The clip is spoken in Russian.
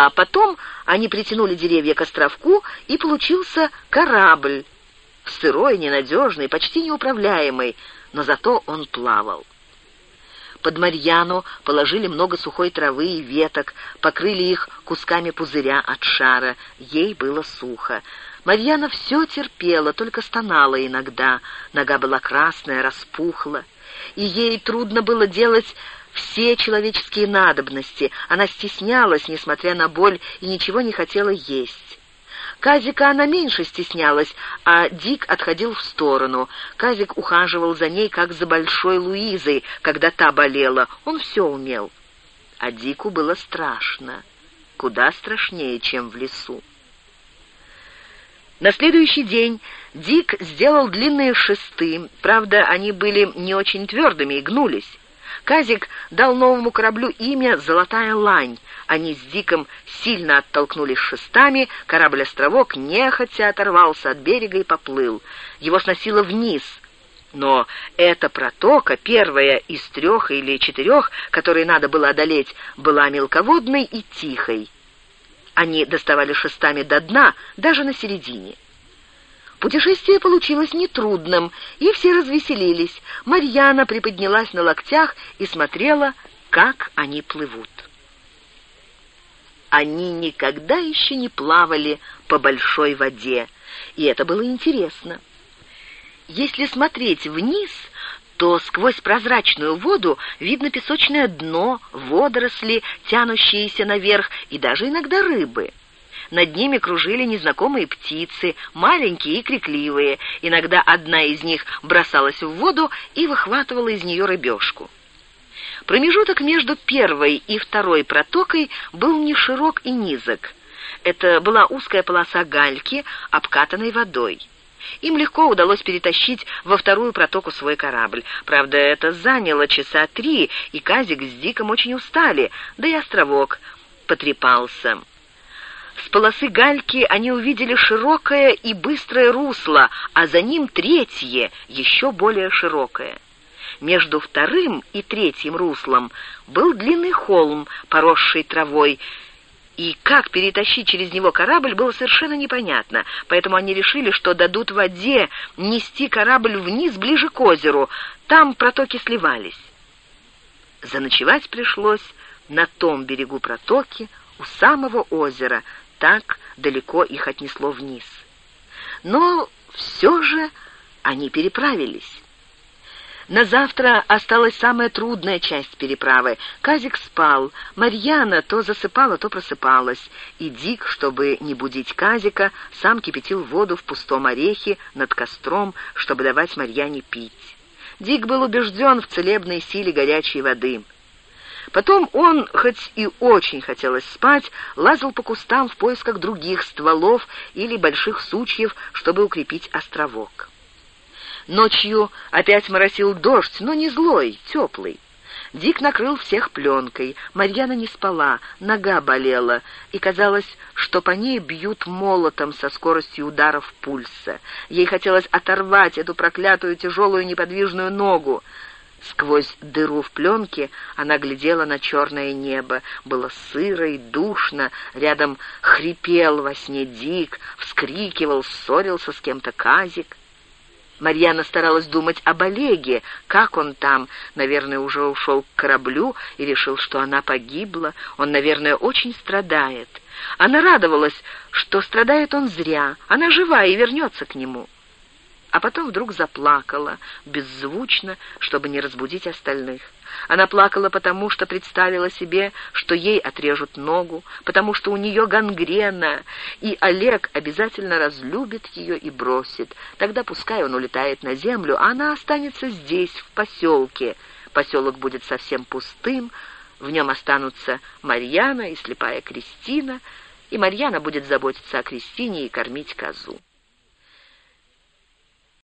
А потом они притянули деревья к островку, и получился корабль. Сырой, ненадежный, почти неуправляемый, но зато он плавал. Под Марьяну положили много сухой травы и веток, покрыли их кусками пузыря от шара. Ей было сухо. Марьяна все терпела, только стонала иногда. Нога была красная, распухла. И ей трудно было делать все человеческие надобности. Она стеснялась, несмотря на боль, и ничего не хотела есть. Казика она меньше стеснялась, а Дик отходил в сторону. Казик ухаживал за ней, как за большой Луизой, когда та болела. Он все умел. А Дику было страшно. Куда страшнее, чем в лесу. На следующий день Дик сделал длинные шесты. Правда, они были не очень твердыми и гнулись. Казик дал новому кораблю имя «Золотая лань». Они с Диком сильно оттолкнулись шестами, корабль-островок нехотя оторвался от берега и поплыл. Его сносило вниз. Но эта протока, первая из трех или четырех, которые надо было одолеть, была мелководной и тихой. Они доставали шестами до дна, даже на середине. Путешествие получилось нетрудным, и все развеселились. Марьяна приподнялась на локтях и смотрела, как они плывут. Они никогда еще не плавали по большой воде, и это было интересно. Если смотреть вниз, то сквозь прозрачную воду видно песочное дно, водоросли, тянущиеся наверх, и даже иногда рыбы. Над ними кружили незнакомые птицы, маленькие и крикливые. Иногда одна из них бросалась в воду и выхватывала из нее рыбешку. Промежуток между первой и второй протокой был не широк и низок. Это была узкая полоса гальки, обкатанной водой. Им легко удалось перетащить во вторую протоку свой корабль. Правда, это заняло часа три, и Казик с Диком очень устали, да и островок потрепался. С полосы гальки они увидели широкое и быстрое русло, а за ним третье, еще более широкое. Между вторым и третьим руслом был длинный холм, поросший травой, и как перетащить через него корабль было совершенно непонятно, поэтому они решили, что дадут воде нести корабль вниз, ближе к озеру, там протоки сливались. Заночевать пришлось на том берегу протоки, у самого озера, так далеко их отнесло вниз. Но все же они переправились. На завтра осталась самая трудная часть переправы. Казик спал, Марьяна то засыпала, то просыпалась, и Дик, чтобы не будить Казика, сам кипятил воду в пустом орехе над костром, чтобы давать Марьяне пить. Дик был убежден в целебной силе горячей воды — Потом он, хоть и очень хотелось спать, лазал по кустам в поисках других стволов или больших сучьев, чтобы укрепить островок. Ночью опять моросил дождь, но не злой, теплый. Дик накрыл всех пленкой. Марьяна не спала, нога болела, и казалось, что по ней бьют молотом со скоростью ударов пульса. Ей хотелось оторвать эту проклятую тяжелую неподвижную ногу. Сквозь дыру в пленке она глядела на черное небо. Было сыро и душно. Рядом хрипел во сне Дик, вскрикивал, ссорился с кем-то Казик. Марьяна старалась думать об Олеге, как он там, наверное, уже ушел к кораблю и решил, что она погибла. Он, наверное, очень страдает. Она радовалась, что страдает он зря. Она жива и вернется к нему а потом вдруг заплакала, беззвучно, чтобы не разбудить остальных. Она плакала потому, что представила себе, что ей отрежут ногу, потому что у нее гангрена, и Олег обязательно разлюбит ее и бросит. Тогда пускай он улетает на землю, а она останется здесь, в поселке. Поселок будет совсем пустым, в нем останутся Марьяна и слепая Кристина, и Марьяна будет заботиться о Кристине и кормить козу.